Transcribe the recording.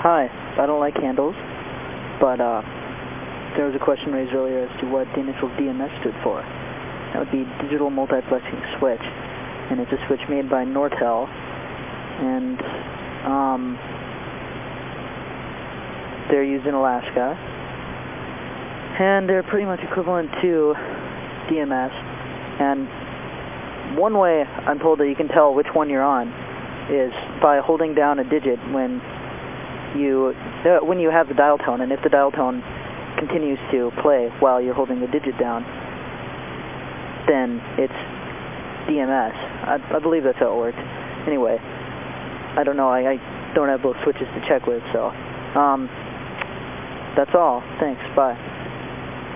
Hi, I don't like handles, but uh, there was a question raised earlier as to what the initial DMS stood for. That would be Digital Multiplexing Switch, and it's a switch made by Nortel, and um, they're used in Alaska, and they're pretty much equivalent to DMS, and one way I'm told that you can tell which one you're on is by holding down a digit when you, uh, when you have the dial tone, and if the dial tone continues to play while you're holding the digit down, then it's DMS. I, I believe that's how it works. Anyway, I don't know. I, I don't have both switches to check with, so um, that's all. Thanks. Bye.